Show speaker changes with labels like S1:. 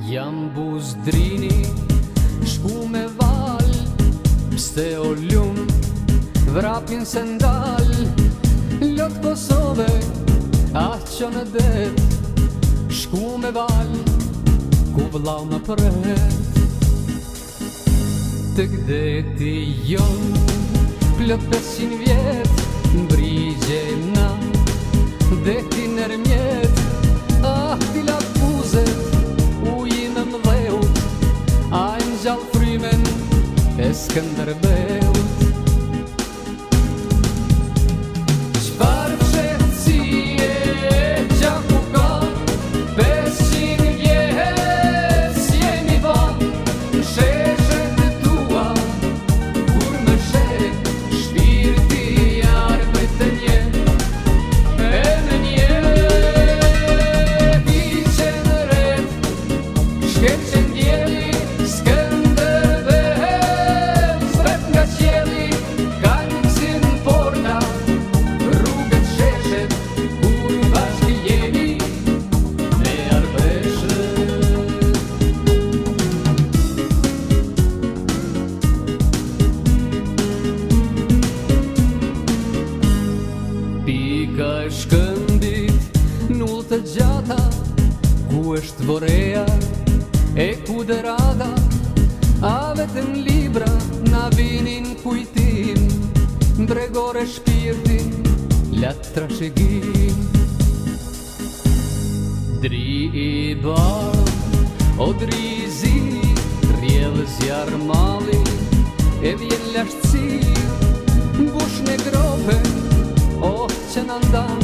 S1: Jam buz drini, shku me val, Pste o ljum, vrapin se ndal, Lëtë Kosove, a ah, që në det, Shku me val, ku vlau në përret. Të këdeti jon, Plot pesin vjetë, እስክንድር të gjata Ku është vorea e ku dhe rada A vetën libra na vinin kujtim Bregore shpirtin latë trashegim Dri i barë, o dri i zjarë mali, e vjen lashtësi Bush në grope, o oh, që në